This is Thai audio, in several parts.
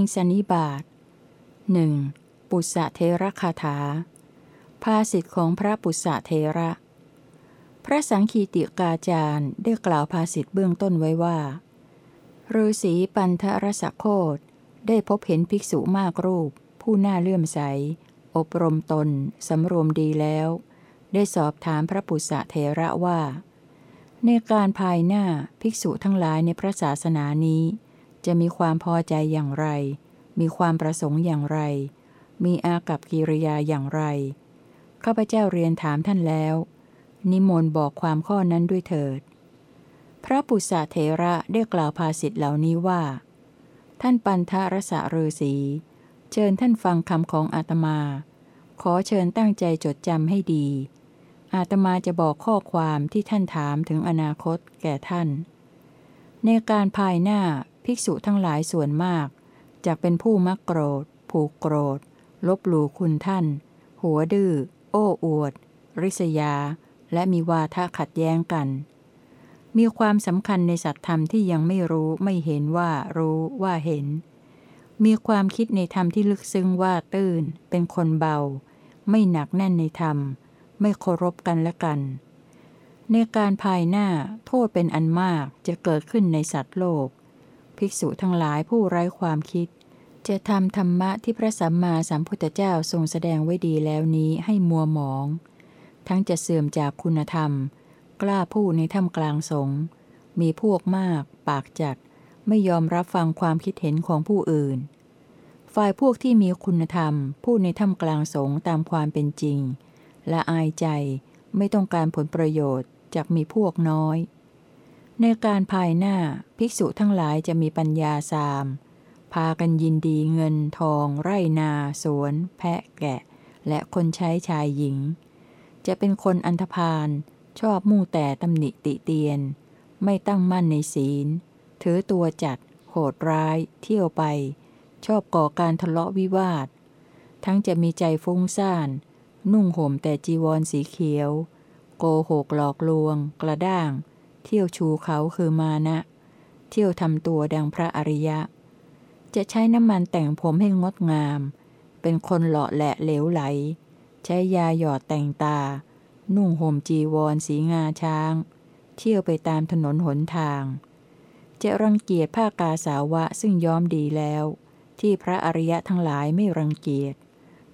งสนิบาตหนึ่งปุษะเทระคาถา ภาสิทธิของพระปุษะเทระ พระสังคีติกาจารย์ได้กล่าวภาสิทธิเบื้องต้นไว้ว่าฤาษีปันทรสโคตได้พบเห็นภิกษุมากรูป ผู้น่าเลื่อมใส อบรมตน สำรวมดีแล้ว ได้สอบถามพระปุษะเทระว่า ในการภายหน้าภิกษุทั้งหลายในพระศาสนานี้ จะมีความพอใจอย่างไร มีความประสงค์อย่างไร มีอากับกิริยาอย่างไร ข้าพเจ้าเรียนถามท่านแล้ว นิมนต์บอกความข้อนั้นด้วยเถิด พระปุษาเถระได้กล่าวภาษิตเหล่านี้ว่า ท่านปันทรสะเรศีเชิญท่านฟังคำของอาตมา ขอเชิญตั้งใจจดจำให้ดี อาตมาจะบอกข้อความที่ท่านถามถึงอนาคตแก่ท่าน ในการภายหน้า ภิกษุทั้งหลายส่วนมากจากเป็นผู้มักโกรธ ผูกโกรธ ลบหลู่คุณท่าน หัวดื้อ โอ้อวด ริษยา และมีวาทะขัดแย้งกัน มีความสำคัญในสัตธรรมที่ยังไม่รู้ไม่เห็นว่ารู้ว่าเห็น มีความคิดในธรรมที่ลึกซึ้งว่าตื้น เป็นคนเบา ไม่หนักแน่นในธรรม ไม่เคารพกันและกัน ในการภายหน้าโทษเป็นอันมากจะเกิดขึ้นในสัตว์โลก ภิกษุทั้งหลายผู้ไร้ความคิด จะทำธรรมะที่พระสัมมาสัมพุทธเจ้าทรงแสดงไว้ดีแล้วนี้ให้มัวหมอง ทั้งจะเสื่อมจากคุณธรรม กล้าพูดในถ้ำกลางสงมีพวกมาก ปากจัด ไม่ยอมรับฟังความคิดเห็นของผู้อื่น ฝ่ายพวกที่มีคุณธรรม พูดในถ้ำกลางสงตามความเป็นจริง และอายใจไม่ต้องการผลประโยชน์จากมีพวกน้อย ในการภายหน้าภิกษุทั้งหลายจะมีปัญญาสาม พากันยินดีเงินทอง ไร่นา สวน แพะแกะ และคนใช้ชายหญิง จะเป็นคนอันธพาลชอบมุ่งแต่ตำหนิติเตียน ไม่ตั้งมั่นในศีล ถือตัวจัด โหดร้าย เที่ยวไป ชอบก่อการทะเลาะวิวาท ทั้งจะมีใจฟุ้งซ่าน นุ่งห่มแต่จีวรสีเขียว โกหกหลอกลวง กระด้าง เที่ยวชูเขาคือมานะ เที่ยวทำตัวดังพระอริยะ จะใช้น้ำมันแต่งผมให้งดงาม เป็นคนหล่อแหละเหลวไหล ใช้ยาหยอดแต่งตา นุ่งห่มจีวรสีงาช้าง เที่ยวไปตามถนนหนทาง จะรังเกียจผ้ากาสาวะซึ่งย้อมดีแล้ว ที่พระอริยะทั้งหลายไม่รังเกียจ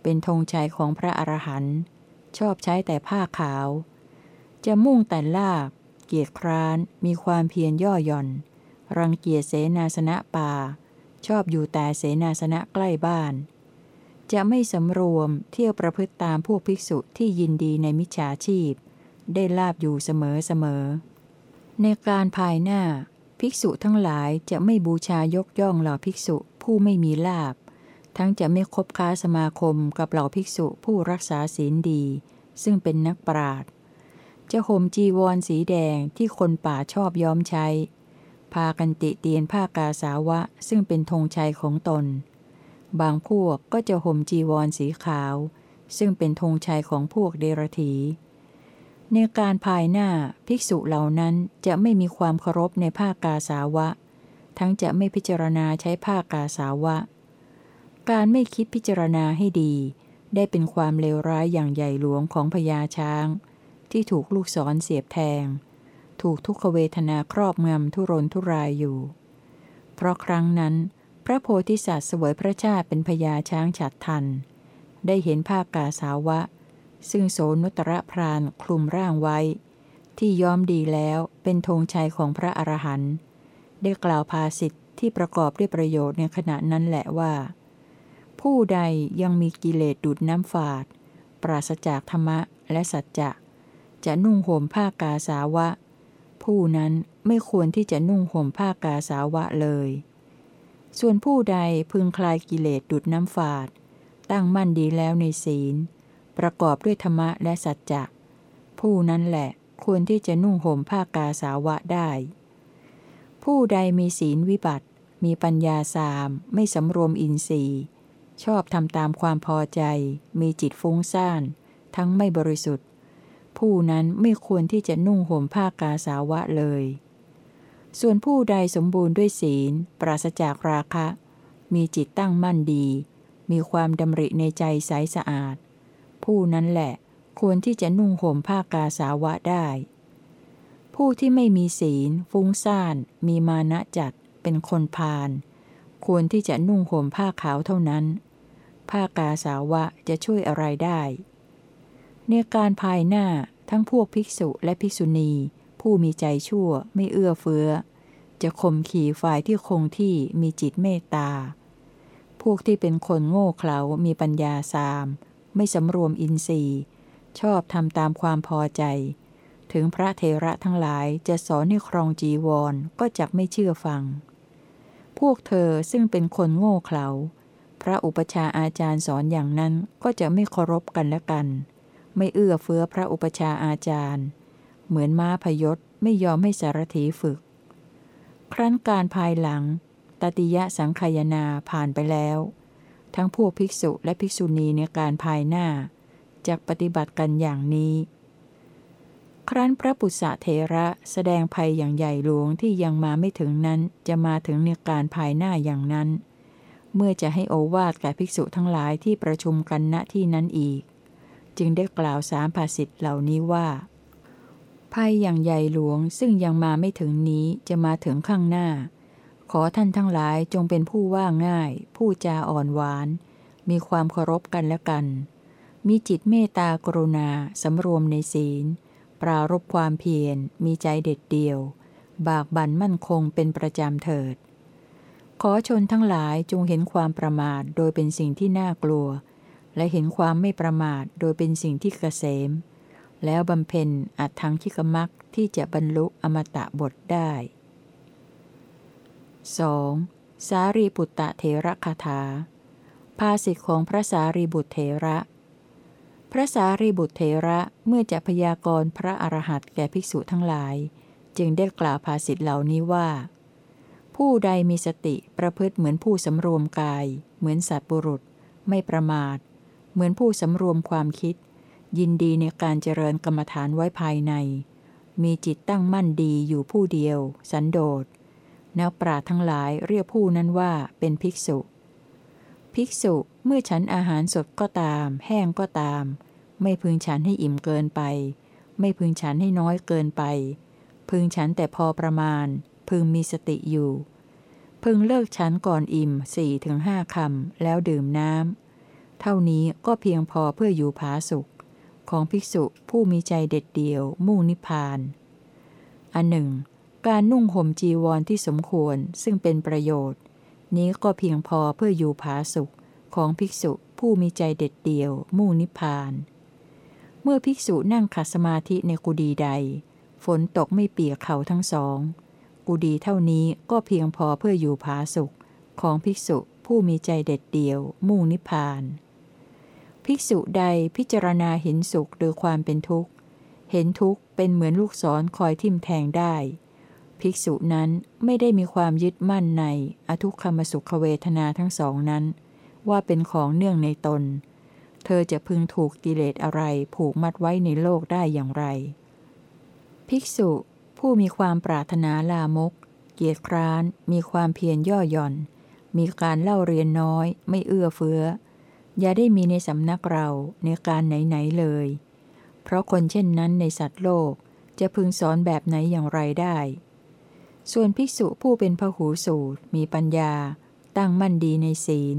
เป็นธงชัยของพระอรหันต์ชอบใช้แต่ผ้าขาว จะมุ่งแต่ลาบ กียจคร้าน มีความเพียรย่อหย่อน รังเกียจเสนาสนะป่า ชอบอยู่แต่เสนาสนะใกล้บ้าน จะไม่สำรวมเที่ยวประพฤติตามพวกภิกษุที่ยินดีในมิจฉาชีพ ได้ลาบอยู่เสมอเสมอ ในการภายหน้า ภิกษุทั้งหลายจะไม่บูชายกย่องเหล่าภิกษุผู้ไม่มีลาบ ทั้งจะไม่คบค้าสมาคมกับเหล่าภิกษุผู้รักษาศีลดี ซึ่งเป็นนักปราชญ์ จะห่มจีวรสีแดงที่คนป่าชอบย้อมใช้ พากันติเตียนผ้ากาสาวะซึ่งเป็นธงชัยของตน บางพวกก็จะห่มจีวรสีขาว ซึ่งเป็นธงชัยของพวกเดรธีในการภายหน้าภิกษุเหล่านั้นจะไม่มีความเคารพในผ้ากาสาวะ ทั้งจะไม่พิจารณาใช้ผ้ากาสาวะ การไม่คิดพิจารณาให้ดี ได้เป็นความเลวร้ายอย่างใหญ่หลวงของพญาช้าง ที่ถูกลูกศรเสียบแทง ถูกทุกขเวทนาครอบงำทุรนทุรายอยู่ เพราะครั้งนั้น พระโพธิสัตว์เสวยพระชาติเป็นพญาช้างฉัดทัน ได้เห็นภาคกาสาวะ ซึ่งโสนุตระพรานคลุมร่างไว้ ที่ย้อมดีแล้วเป็นธงชัยของพระอรหันต์ได้กล่าวภาสิทธิ์ที่ประกอบด้วยประโยชน์ในขณะนั้นแหละว่า ผู้ใดยังมีกิเลสดุดน้ำฝาด ปราศจากธรรมะและสัจจะ จะนุ่งห่มผ้ากาสาวะ ผู้นั้นไม่ควรที่จะนุ่งห่มผ้ากาสาวะเลย ส่วนผู้ใดพึงคลายกิเลสดุดน้ำฝาด ตั้งมั่นดีแล้วในศีล ประกอบด้วยธรรมะและสัจจะผู้นั้นแหละควรที่จะนุ่งห่มผ้ากาสาวะได้ ผู้ใดมีศีลวิบัติ มีปัญญาสามไม่สำรวมอินทรีย์ ชอบทำตามความพอใจ มีจิตฟุ้งซ่าน ทั้งไม่บริสุทธิ์ ผู้นั้นไม่ควรที่จะนุ่งห่มผ้ากาสาวะเลย ส่วนผู้ใดสมบูรณ์ด้วยศีล ปราศจากราคะ มีจิตตั้งมั่นดี มีความดำริในใจใสสะอาด ผู้นั้นแหละควรที่จะนุ่งห่มผ้ากาสาวะได้ ผู้ที่ไม่มีศีล ฟุ้งซ่าน มีมานะจัด เป็นคนพาลควรที่จะนุ่งห่มผ้าขาวเท่านั้น ผ้ากาสาวะจะช่วยอะไรได้ ในการภายหน้าทั้งพวกภิกษุและภิกษุณี ผู้มีใจชั่วไม่เอื้อเฟื้อ จะข่มขี่ฝ่ายที่คงที่มีจิตเมตตา พวกที่เป็นคนโง่เขลา มีปัญญาสาม ไม่สำรวมอินทรีย์ ชอบทำตามความพอใจ ถึงพระเทระทั้งหลายจะสอนให้ครองจีวรก็จักไม่เชื่อฟัง พวกเธอซึ่งเป็นคนโง่เขลา พระอุปชาอาจารย์สอนอย่างนั้นก็จะไม่เคารพกันและกัน ไม่เอื้อเฟื้อพระอุปชาอาจารย์ เหมือนม้าพยศไม่ยอมให้สารถีฝึก ครั้นการภายหลัง ตติยะสังขยนาผ่านไปแล้ว ทั้งพวกภิกษุและภิกษุณีในการภายหน้าจะปฏิบัติกันอย่างนี้ ครั้นพระปุษะเทระแสดงภัยอย่างใหญ่หลวงที่ยังมาไม่ถึงนั้นจะมาถึงในการภายหน้าอย่างนั้น เมื่อจะให้โอวาทแก่ภิกษุทั้งหลายที่ประชุมกันณที่นั้นอีก จึงได้กล่าวสามภาษิตเหล่านี้ว่า ภัยอย่างใหญ่หลวงซึ่งยังมาไม่ถึงนี้จะมาถึงข้างหน้า ขอท่านทั้งหลายจงเป็นผู้ว่าง่าย ผู้จาอ่อนหวาน มีความเคารพกันและกัน มีจิตเมตตากรุณาสำรวมในศีล ปรารบความเพียร มีใจเด็ดเดี่ยว บากบั่นมั่นคงเป็นประจำเถิด ขอชนทั้งหลายจงเห็นความประมาทโดยเป็นสิ่งที่น่ากลัว และเห็นความไม่ประมาทโดยเป็นสิ่งที่เกษม แล้วบำเพ็ญอัตถังคิกมักที่จะบรรลุอมตะบทได้ 2. สารีบุตตะเถระคาถา ภาษิตของพระสารีบุตรเถระ พระสารีบุตรเถระเมื่อจะพยากรณ์พระอรหันต์แก่ภิกษุทั้งหลาย จึงได้กล่าวภาษิตเหล่านี้ว่า ผู้ใดมีสติประพฤติเหมือนผู้สำรวมกาย เหมือนสัตว์บุรุษ ไม่ประมาท เหมือนผู้สำรวมความคิด ยินดีในการเจริญกรรมฐานไว้ภายใน มีจิตตั้งมั่นดีอยู่ผู้เดียว สันโดษนักปราทั้งหลายเรียกผู้นั้นว่าเป็นภิกษุ ภิกษุเมื่อฉันอาหารสดก็ตาม แห้งก็ตาม ไม่พึงฉันให้อิ่มเกินไป ไม่พึงฉันให้น้อยเกินไป พึงฉันแต่พอประมาณ พึงมีสติอยู่ พึงเลิกฉันก่อนอิ่มสี่ถึงห้าคำแล้วดื่มน้ำ เท่านี้ก็เพียงพอเพื่ออยู่ผาสุข ของภิกษุผู้มีใจเด็ดเดี่ยว มุ่งนิพพาน อันหนึ่ง การนุ่งห่มจีวรที่สมควรซึ่งเป็นประโยชน์ นี้ก็เพียงพอเพื่ออยู่ผาสุขของภิกษุผู้มีใจเด็ดเดี่ยว มุ่งนิพพาน เมื่อภิกษุนั่งขัดสมาธิในกุฏิใด ฝนตกไม่เปียกเขาทั้งสองกุฏิเท่านี้ก็เพียงพอเพื่ออยู่ผาสุขของภิกษุผู้มีใจเด็ดเดี่ยว มุ่งนิพพาน ภิกษุใดพิจารณาเห็นสุขโดยความเป็นทุกข์ เห็นทุกข์เป็นเหมือนลูกศรคอยทิ่มแทงได้ ภิกษุนั้นไม่ได้มีความยึดมั่นใน อทุกขมสุขเวทนาทั้งสองนั้น ว่าเป็นของเนื่องในตน เธอจะพึงถูกกิเลสอะไรผูกมัดไว้ในโลกได้อย่างไร ภิกษุผู้มีความปรารถนาลามก เกียรติคร้าน มีความเพียรย่อหย่อน มีการเล่าเรียนน้อย ไม่เอื้อเฟื้อ อย่าได้มีในสำนักเราในการไหนๆเลย เพราะคนเช่นนั้นในสัตว์โลกจะพึงสอนแบบไหนอย่างไรได้ ส่วนภิกษุผู้เป็นพหูสูตร มีปัญญา ตั้งมั่นดีในศีล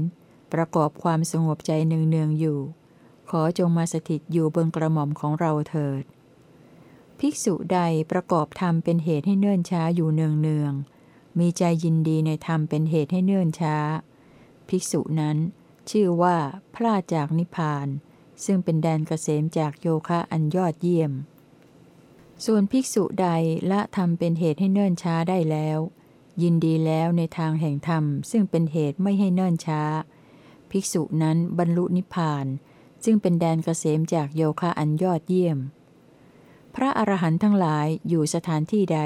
ประกอบความสงบใจเนืองๆอยู่ ขอจงมาสถิตอยู่บนกระหม่อมของเราเถิด ภิกษุใดประกอบธรรมเป็นเหตุให้เนื่นช้าอยู่เนืองๆมีใจยินดีในธรรมเป็นเหตุให้เนื่นช้า ภิกษุนั้น ชื่อว่าพลาดจากนิพพาน ซึ่งเป็นแดนเกษมจากโยคะอันยอดเยี่ยม ส่วนภิกษุใดละทำเป็นเหตุให้เนิ่นช้าได้แล้ว ยินดีแล้วในทางแห่งธรรม ซึ่งเป็นเหตุไม่ให้เนิ่นช้า ภิกษุนั้นบรรลุนิพพาน ซึ่งเป็นแดนเกษมจากโยคะอันยอดเยี่ยม พระอรหันต์ทั้งหลายอยู่สถานที่ใด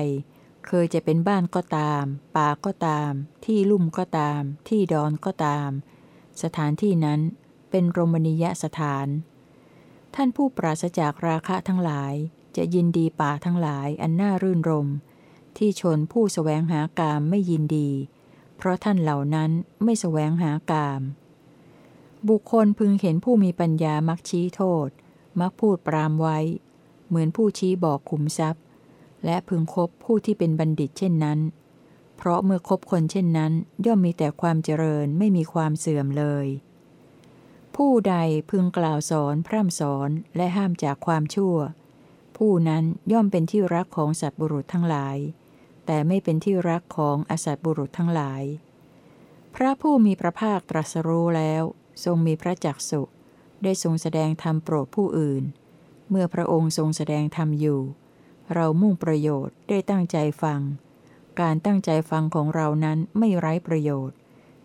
เคยจะเป็นบ้านก็ตาม ป่าก็ตาม ที่ลุ่มก็ตาม ที่ดอนก็ตาม สถานที่นั้นเป็นโรมณียสถาน ท่านผู้ปราศจากราคะทั้งหลายจะยินดีป่าทั้งหลายอันน่ารื่นรม ที่ชนผู้สแสวงหากามไม่ยินดี เพราะท่านเหล่านั้นไม่สแสวงหากาม บุคคลพึงเห็นผู้มีปัญญามักชี้โทษ มักพูดปรามไว้ เหมือนผู้ชี้บอกขุมทรัพย์ และพึงคบผู้ที่เป็นบัณฑิตเช่นนั้น เพราะเมื่อคบคนเช่นนั้น ย่อมมีแต่ความเจริญไม่มีความเสื่อมเลย ผู้ใดพึงกล่าวสอนพร่ำสอนและห้ามจากความชั่ว ผู้นั้นย่อมเป็นที่รักของสัตว์บุรุษทั้งหลาย แต่ไม่เป็นที่รักของอสัตว์บุรุษทั้งหลาย พระผู้มีพระภาคตรัสรู้แล้ว ทรงมีพระจักสุได้ทรงแสดงธรรมโปรดผู้อื่น เมื่อพระองค์ทรงแสดงธรรมอยู่ เรามุ่งประโยชน์ได้ตั้งใจฟัง การตั้งใจฟังของเรานั้นไม่ไร้ประโยชน์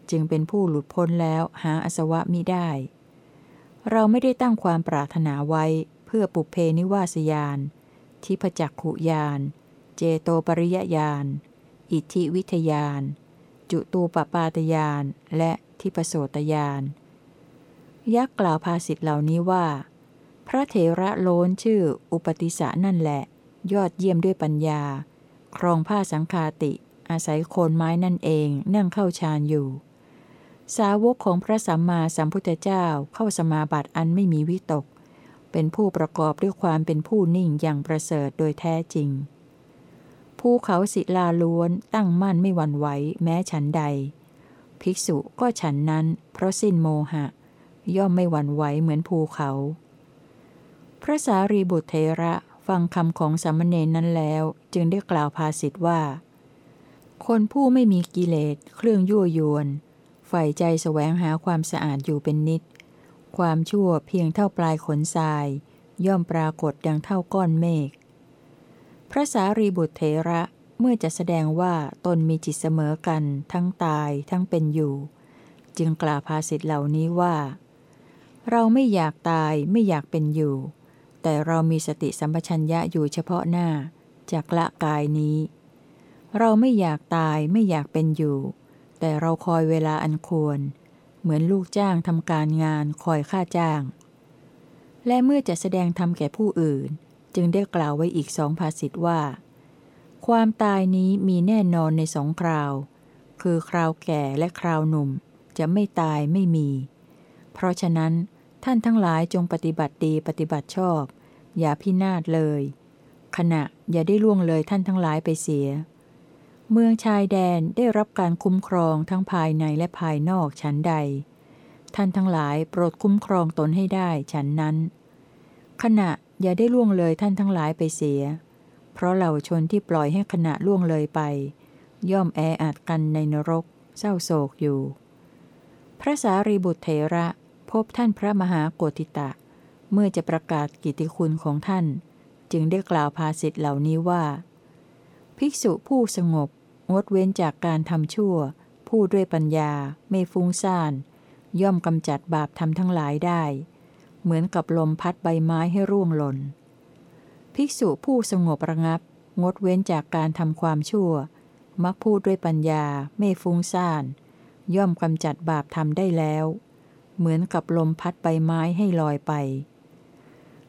จึงเป็นผู้หลุดพ้นแล้วหาอสวะมิได้ เราไม่ได้ตั้งความปรารถนาไว้เพื่อปุเพนิวาสยาน ทิพจักขุยาน เจโตปริยญาณ อิทธิวิทยาน จุตูปปาตยานและทิปโสตยานยักษ์กล่าวภาษิตเหล่านี้ว่า พระเถระโล้นชื่ออุปติสะนั่นแหละ ยอดเยี่ยมด้วยปัญญา ครองผ้าสังคาติ อาศัยโคนไม้นั่นเองนั่งเข้าฌานอยู่ สาวกของพระสัมมาสัมพุทธเจ้าเข้าสมาบัติอันไม่มีวิตก เป็นผู้ประกอบด้วยความเป็นผู้นิ่งอย่างประเสริฐโดยแท้จริง ภูเขาศิลาล้วนตั้งมั่นไม่หวั่นไหวแม้ฉันใด ภิกษุก็ฉันนั้น เพราะสิ้นโมหะ ย่อมไม่หวั่นไหวเหมือนภูเขา พระสารีบุตรเทระ ฟังคำของสามเณรนั้นแล้ว จึงได้กล่าวภาษิตว่า คนผู้ไม่มีกิเลสเครื่องยั่วยวนใฝ่ใจแสวงหาความสะอาดอยู่เป็นนิด ความชั่วเพียงเท่าปลายขนทราย ย่อมปรากฏดังเท่าก้อนเมฆพระสารีบุตรเทระเมื่อจะแสดงว่าตนมีจิตเสมอกัน ทั้งตายทั้งเป็นอยู่ จึงกล่าวภาษิตเหล่านี้ว่า เราไม่อยากตายไม่อยากเป็นอยู่ แต่เรามีสติสัมปชัญญะอยู่เฉพาะหน้าจากละกายนี้ เราไม่อยากตายไม่อยากเป็นอยู่ แต่เราคอยเวลาอันควร เหมือนลูกจ้างทำการงานคอยค่าจ้าง และเมื่อจะแสดงธรรมแก่ผู้อื่น จึงได้กล่าวไว้อีกสองภาษิตว่า ความตายนี้มีแน่นอนในสองคราว คือคราวแก่และคราวหนุ่ม จะไม่ตายไม่มี เพราะฉะนั้น ท่านทั้งหลายจงปฏิบัติดีปฏิบัติชอบ อย่าพินาศเลย ขณะอย่าได้ล่วงเลยท่านทั้งหลายไปเสีย เมืองชายแดนได้รับการคุ้มครองทั้งภายในและภายนอกชั้นใด ท่านทั้งหลายโปรดคุ้มครองตนให้ได้ฉันนั้น ขณะอย่าได้ล่วงเลยท่านทั้งหลายไปเสีย เพราะเหล่าชนที่ปล่อยให้ขณะล่วงเลยไป ย่อมแออัดกันในนรก เศร้าโศกอยู่ พระสารีบุตรเถระ พบท่านพระมหาโกติตะ เมื่อจะประกาศกิติคุณของท่าน จึงได้กล่าวภาษิตเหล่านี้ว่า ภิกษุผู้สงบ งดเว้นจากการทำชั่ว ผู้ด้วยปัญญา ไม่ฟุ้งซ่าน ย่อมกำจัดบาปทำทั้งหลายได้ เหมือนกับลมพัดใบไม้ให้ร่วงหล่น ภิกษุผู้สงบระงับ งดเว้นจากการทำความชั่ว มักพูดด้วยปัญญา ไม่ฟุ้งซ่าน ย่อมกำจัดบาปทำได้แล้ว เหมือนกับลมพัดใบไม้ให้ลอยไป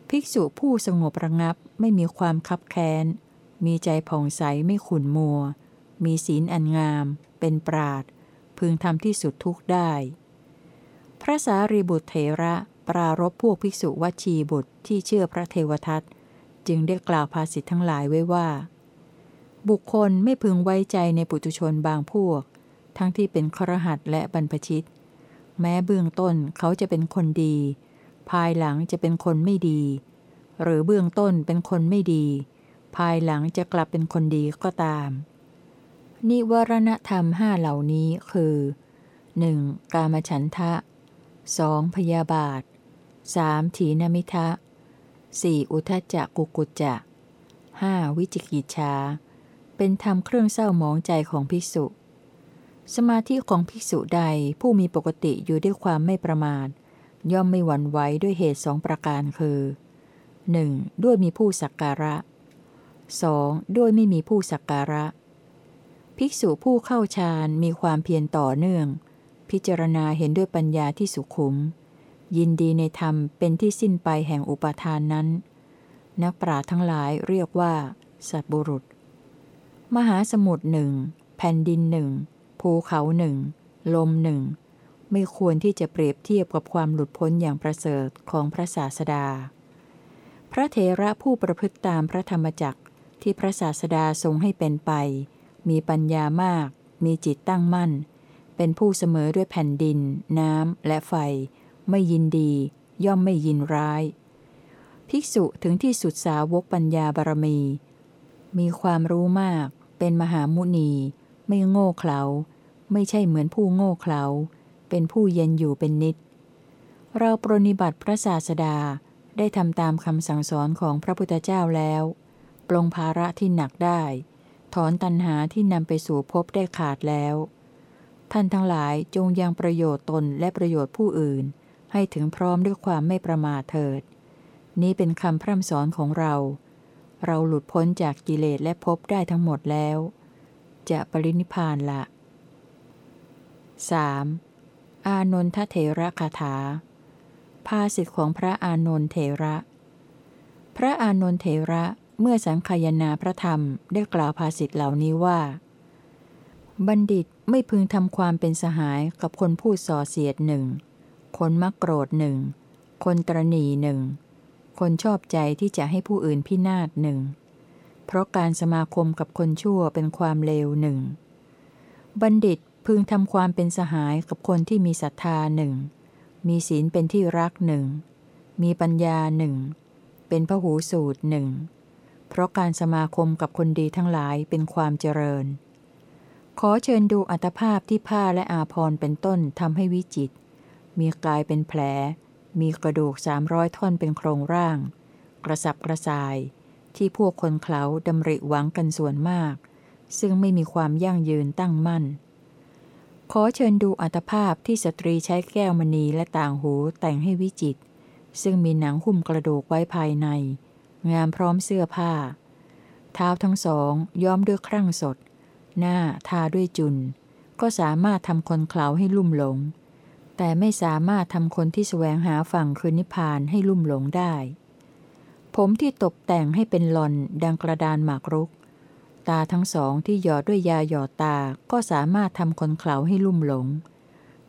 ภิกษุผู้สงบระงับไม่มีความคับแค้น มีใจผ่องใสไม่ขุนมัว มีศีลอันงาม เป็นปราด พึงทำที่สุดทุกได้ พระสารีบุตรเถระปรารบพวกภิกษุวัชีบุตรที่เชื่อพระเทวทัตจึงได้กล่าวภาษิตทั้งหลายไว้ว่า บุคคลไม่พึงไว้ใจในปุถุชนบางพวก ทั้งที่เป็นครหัสและบรรพชิต แม้เบื้องต้นเขาจะเป็นคนดี ภายหลังจะเป็นคนไม่ดี หรือเบื้องต้นเป็นคนไม่ดี ภายหลังจะกลับเป็นคนดีก็ตาม นิวรณธรรมห้าเหล่านี้คือ 1. กามฉันทะ 2. พยาบาท 3. ถีนมิทะ 4. อุทจจะกุกุจจะ 5. วิจิกิจชา เป็นธรรมเครื่องเศร้าหมองใจของพิสุ สมาธิของภิกษุใดผู้มีปกติอยู่ด้วยความไม่ประมาท ย่อมไม่หวั่นไหวด้วยเหตุสองประการคือ 1. ด้วยมีผู้สักการะ 2. ด้วยไม่มีผู้สักการะ ภิกษุผู้เข้าฌานมีความเพียรต่อเนื่อง พิจารณาเห็นด้วยปัญญาที่สุขุม ยินดีในธรรมเป็นที่สิ้นไปแห่งอุปาทานนั้น นักปราทั้งหลายเรียกว่า สัตบุรุษ มหาสมุทรหนึ่งแผ่นดินหนึ่ง ภูเขาหนึ่ง ลมหนึ่ง ไม่ควรที่จะเปรียบเทียบกับความหลุดพ้นอย่างประเสริฐของพระศาสดา พระเถระผู้ประพฤติตามพระธรรมจักรที่พระศาสดาทรงให้เป็นไป มีปัญญามาก มีจิตตั้งมั่น เป็นผู้เสมอด้วยแผ่นดิน น้ำ และไฟ ไม่ยินดี ย่อมไม่ยินร้าย ภิกษุถึงที่สุดสาวกปัญญาบารมี มีความรู้มาก เป็นมหามุนี ไม่โง่เขลา ไม่ใช่เหมือนผู้โง่เขลา เป็นผู้เย็นอยู่เป็นนิด เราปรนิบัติพระศาสดาได้ทำตามคำสั่งสอนของพระพุทธเจ้าแล้ว ปลงภาระที่หนักได้ ถอนตัณหาที่นำไปสู่ภพได้ขาดแล้ว ท่านทั้งหลายจงยังประโยชน์ตนและประโยชน์ผู้อื่น ให้ถึงพร้อมด้วยความไม่ประมาทเถิด นี้เป็นคำพร่ำสอนของเรา เราหลุดพ้นจากกิเลสและภพได้ทั้งหมดแล้ว จะปรินิพพานละ 3. อานนทเถระคาถา ภาสิทธิของพระอานนทเถระ พระอานนทเถระเมื่อสังคายนาพระธรรมได้กล่าวภาสิทธิเหล่านี้ว่า บัณฑิตไม่พึงทำความเป็นสหายกับคนพูดส่อเสียดหนึ่ง คนมักโกรธหนึ่ง คนตรณีหนึ่ง คนชอบใจที่จะให้ผู้อื่นพินาศหนึ่ง เพราะการสมาคมกับคนชั่วเป็นความเลวหนึ่ง บัณฑิต พึงทำความเป็นสหายกับคนที่มีศรัทธาหนึ่ง มีศีลเป็นที่รักหนึ่ง มีปัญญาหนึ่ง เป็นพหูสูตรหนึ่ง เพราะการสมาคมกับคนดีทั้งหลายเป็นความเจริญ ขอเชิญดูอัตภาพที่ผ้าและอาภรเป็นต้นทำให้วิจิต มีกายเป็นแผล มีกระดูกสามร้อยท่อนเป็นโครงร่าง กระสับกระส่าย ที่พวกคนเขาดำริหวังกันส่วนมาก ซึ่งไม่มีความยั่งยืนตั้งมั่น ขอเชิญดูอัตภาพที่สตรีใช้แก้วมณีและต่างหูแต่งให้วิจิต ซึ่งมีหนังหุ้มกระดูกไว้ภายใน งามพร้อมเสื้อผ้า เท้าทั้งสองย้อมด้วยครั่งสด หน้าทาด้วยจุน ก็สามารถทำคนเขาให้ลุ่มหลง แต่ไม่สามารถทำคนที่แสวงหาฝั่งคืนนิพพานให้ลุ่มหลงได้ ผมที่ตกแต่งให้เป็นหลอนดังกระดานหมากรุก ตาทั้งสองที่หยอดด้วยยาหยอดตาก็สามารถทำคนเขาให้ลุ่มหลง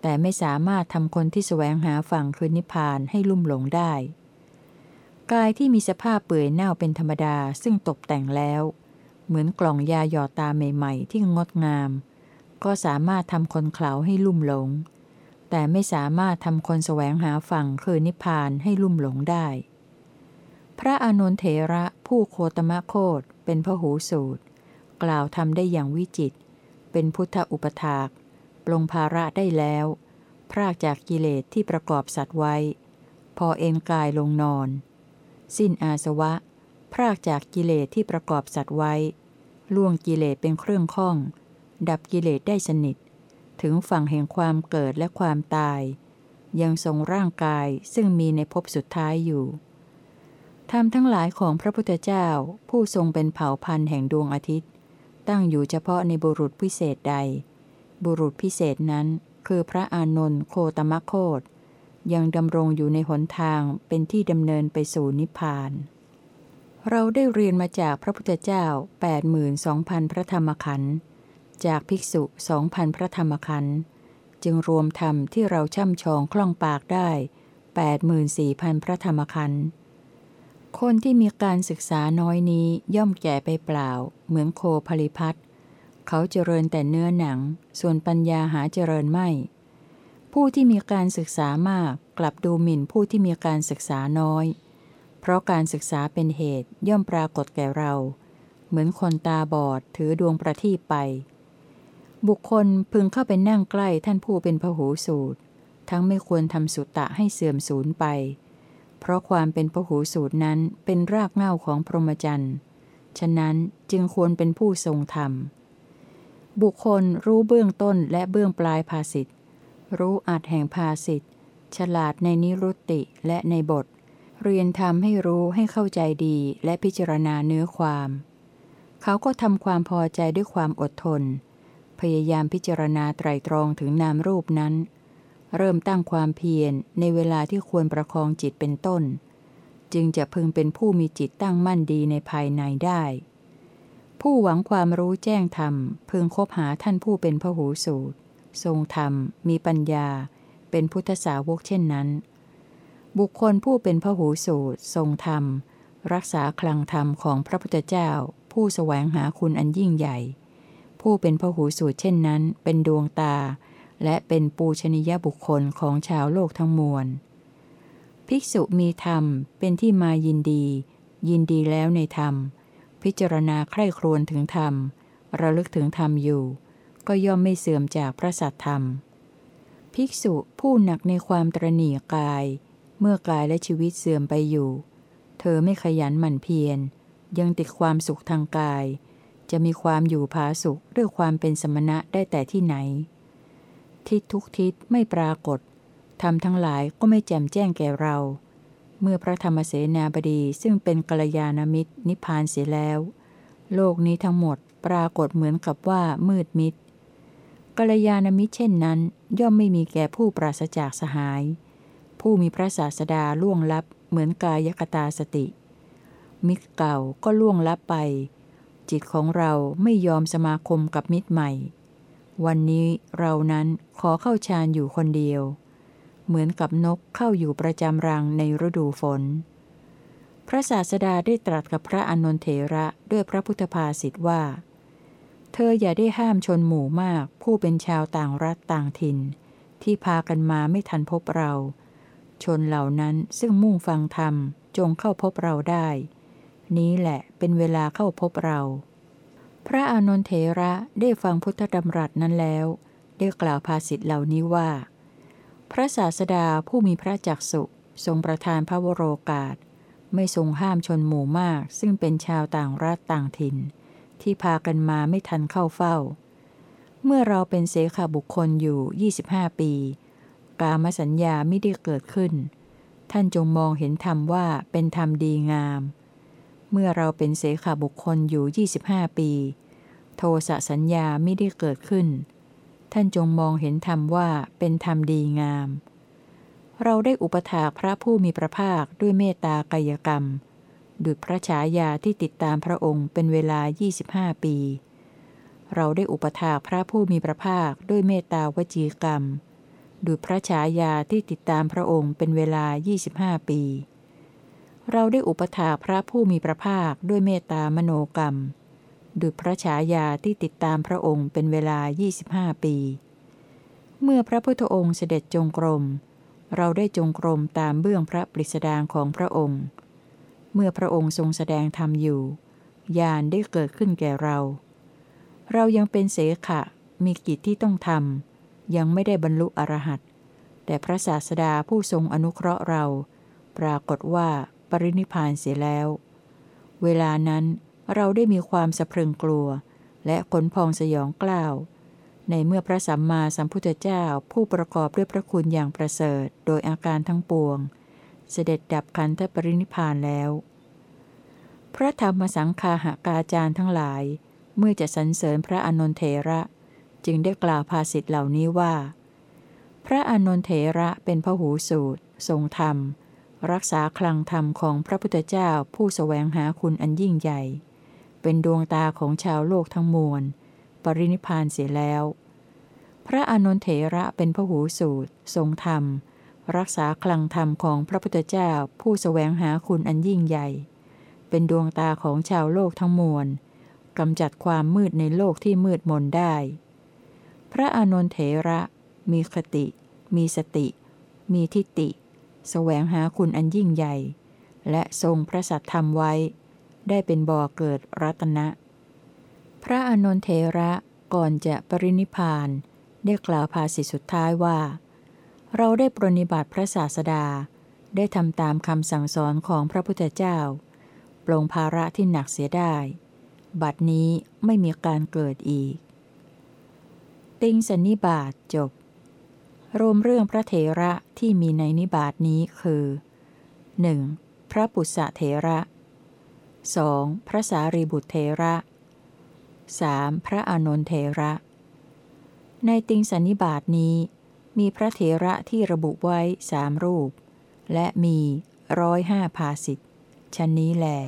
แต่ไม่สามารถทำคนที่แสวงหาฝั่งคืนนิพพานให้ลุ่มหลงได้ กายที่มีสภาพเปื่อยเน่าเป็นธรรมดาซึ่งตกแต่งแล้ว เหมือนกล่องยาหยอดตาใหม่ ๆ ที่งดงาม ก็สามารถทำคนเขาให้ลุ่มหลง แต่ไม่สามารถทำคนแสวงหาฝั่งคือนิพพานให้ลุ่มหลงได้พระอานนทเถระผู้โคตมะโคดเป็นพระหูสูตร กล่าวทำได้อย่างวิจิต เป็นพุทธอุปถาก ปลงภาระได้แล้ว พรากจากกิเลสที่ประกอบสัตว์ไว้ พอเอนกายลงนอน สิ้นอาสวะ พรากจากกิเลสที่ประกอบสัตว์ไว้ ล่วงกิเลสเป็นเครื่องข้อง ดับกิเลสได้สนิท ถึงฝั่งแห่งความเกิดและความตาย ยังทรงร่างกายซึ่งมีในภพสุดท้ายอยู่ธรรมทั้งหลายของพระพุทธเจ้าผู้ทรงเป็นเผ่าพันธุ์แห่งดวงอาทิตย์ ตั้งอยู่เฉพาะในบุรุษพิเศษใด บุรุษพิเศษนั้นคือพระอานนท์โคตมโคตยังดำรงอยู่ในหนทางเป็นที่ดำเนินไปสู่นิพพาน เราได้เรียนมาจากพระพุทธเจ้า 82,000 พระธรรมขันธ์จากภิกษุ 2,000 พระธรรมขันธ์จึงรวมธรรมที่เราช่ำชองคล่องปากได้ 84,000 พระธรรมขันธ์ คนที่มีการศึกษาน้อยนี้ย่อมแก่ไปเปล่า เหมือนโคผลิพัทเขาเจริญแต่เนื้อหนัง ส่วนปัญญาหาเจริญไม่ ผู้ที่มีการศึกษามากกลับดูหมิ่นผู้ที่มีการศึกษาน้อย เพราะการศึกษาเป็นเหตุย่อมปรากฏแก่เรา เหมือนคนตาบอดถือดวงประทีปไป บุคคลพึงเข้าไปนั่งใกล้ท่านผู้เป็นพหูสูตร ทั้งไม่ควรทำสุตตะให้เสื่อมสูญไป เพราะความเป็นพหูสูตรนั้นเป็นรากเหง้าของพรหมจรรย์ ฉะนั้นจึงควรเป็นผู้ทรงธรรม บุคคลรู้เบื้องต้นและเบื้องปลายภาสิทธรู้อัดแห่งภาสิทธฉลาดในนิรุตติและในบท เรียนทำให้รู้ให้เข้าใจดีและพิจารณาเนื้อความ เขาก็ทำความพอใจด้วยความอดทน พยายามพิจารณาไตรตรองถึงนามรูปนั้น เริ่มตั้งความเพียรในเวลาที่ควรประคองจิตเป็นต้น จึงจะพึงเป็นผู้มีจิตตั้งมั่นดีในภายในได้ ผู้หวังความรู้แจ้งธรรม พึงคบหาท่านผู้เป็นพหูสูตร ทรงธรรม มีปัญญา เป็นพุทธสาวกเช่นนั้น บุคคลผู้เป็นพหูสูตร ทรงธรรม รักษาคลังธรรมของพระพุทธเจ้า ผู้สแสวงหาคุณอันยิ่งใหญ่ ผู้เป็นพหูสูตรเช่นนั้น เป็นดวงตา และเป็นปูชนียบุคคลของชาวโลกทั้งมวล ภิกษุมีธรรมเป็นที่มายินดี ยินดีแล้วในธรรม พิจารณาใคร่ครวญถึงธรรม ระลึกถึงธรรมอยู่ ก็ย่อมไม่เสื่อมจากพระสัตธรรม ภิกษุผู้หนักในความตรณีกาย เมื่อกายและชีวิตเสื่อมไปอยู่ เธอไม่ขยันหมั่นเพียร ยังติดความสุขทางกาย จะมีความอยู่ผาสุขด้วยความเป็นสมณะได้แต่ที่ไหน ทิศทุกทิศไม่ปรากฏทำทั้งหลายก็ไม่แจ่มแจ้งแก่เรา เมื่อพระธรรมเสนาบดีซึ่งเป็นกัลยาณมิตรนิพพานเสียแล้ว โลกนี้ทั้งหมดปรากฏเหมือนกับว่ามืดมิดกัลยาณมิตรเช่นนั้น ย่อมไม่มีแก่ผู้ปราศจากสหาย ผู้มีพระศาสดาล่วงลับเหมือนกายกตาสติ มิตรเก่าก็ล่วงลับไป จิตของเราไม่ยอมสมาคมกับมิตรใหม่ วันนี้เรานั้นขอเข้าฌานอยู่คนเดียว เหมือนกับนกเข้าอยู่ประจำรังในฤดูฝน พระศาสดาได้ตรัสกับพระอนนเถระด้วยพระพุทธภาษิตว่า เธออย่าได้ห้ามชนหมู่มาก ผู้เป็นชาวต่างรัฐต่างถิ่น ที่พากันมาไม่ทันพบเรา ชนเหล่านั้นซึ่งมุ่งฟังธรรมจงเข้าพบเราได้ นี้แหละเป็นเวลาเข้าพบเรา พระอานนทเถระได้ฟังพุทธดำรัสนั้นแล้ว ได้กล่าวภาษิตเหล่านี้ว่า พระศาสดาผู้มีพระจักสุทรงประทานพระวโรกาส ไม่ทรงห้ามชนหมู่มาก ซึ่งเป็นชาวต่างรัฐต่างถิ่น ที่พากันมาไม่ทันเข้าเฝ้า เมื่อเราเป็นเสขาบุคคลอยู่ 25 ปี กามสัญญาไม่ได้เกิดขึ้น ท่านจงมองเห็นธรรมว่าเป็นธรรมดีงาม เมื่อเราเป็นเสขาบุคคลอยู่ 25 ปี โทสะสัญญาไม่ได้เกิดขึ้น ท่านจงมองเห็นธรรมว่าเป็นธรรมดีงาม เราได้อุปถากพระผู้มีพระภาคด้วยเมตตากายกรรม ดุจพระฉายาที่ติดตามพระองค์เป็นเวลา 25 ปี เราได้อุปถากพระผู้มีพระภาคด้วยเมตตาวจีกรรม ดุจพระฉายาที่ติดตามพระองค์เป็นเวลา 25 ปี เราได้อุปถาพระผู้มีพระภาคด้วยเมตตามโนกรรม ดุจพระฉายาที่ติดตามพระองค์เป็นเวลา 25 ปี เมื่อพระพุทธองค์เสด็จจงกรม เราได้จงกรมตามเบื้องพระปริสดางของพระองค์ เมื่อพระองค์ทรงแสดงธรรมอยู่ญาณได้เกิดขึ้นแก่เรา เรายังเป็นเสขะมีกิจที่ต้องทำยังไม่ได้บรรลุอรหัตแต่พระศาสดาผู้ทรงอนุเคราะห์เรา ปรากฏว่า ปรินิพานเสียแล้ว เวลานั้นเราได้มีความสะพรึงกลัว และขนพองสยองกล้าว ในเมื่อพระสัมมาสัมพุทธเจ้าผู้ประกอบด้วยพระคุณอย่างประเสริฐโดยอาการทั้งปวง เสด็จดับขันธปรินิพานแล้ว พระธรรมสังคาหากาจารย์ทั้งหลาย เมื่อจะสรรเสริญพระอนนเทระ จึงได้กล่าวภาษิตเหล่านี้ว่า พระอนนเทระเป็นพระหูสูตร ทรงธรรม รักษาคลังธรรมของพระพุทธเจ้าผู้สแสวงหาคุณอันยิ่งใหญ่ เป็นดวงตาของชาวโลกทั้งมวล ปรินิพานเสียแล้ว พระอนุนเถระเป็นพระหูสูตร ทรงธรรม รักษาคลังธรรมของพระพุทธเจ้าผู้สแสวงหาคุณอันยิ่งใหญ่ เป็นดวงตาของชาวโลกทั้งมวลกำจัดความมืดในโลกที่มืดมนได้ พระอนุนเถระ มีคติ มีสติ มีทิฏฐิ แสวงหาคุณอันยิ่งใหญ่ และทรงพระสัตธรรมไว้ ได้เป็นบ่อเกิดรัตนะ พระอนนทเทระก่อนจะปรินิพานได้กล่าวภาษิตสุดท้ายว่า เราได้ปรนิบัติพระศาสดา ได้ทำตามคำสั่งสอนของพระพุทธเจ้า ปลงภาระที่หนักเสียได้ บัดนี้ไม่มีการเกิดอีก ติงสันนิบาตจบ รวมเรื่องพระเถระที่มีในนิบาตนี้คือ 1. พระปุษสเถระ 2. พระสารีบุตรเทระ 3. พระอานนทเทระ ในติงสันนิบาตนี้ มีพระเถระที่ระบุไว้สามรูป และมีร้อยห้าภาสิทธ์ชนนี้แหละ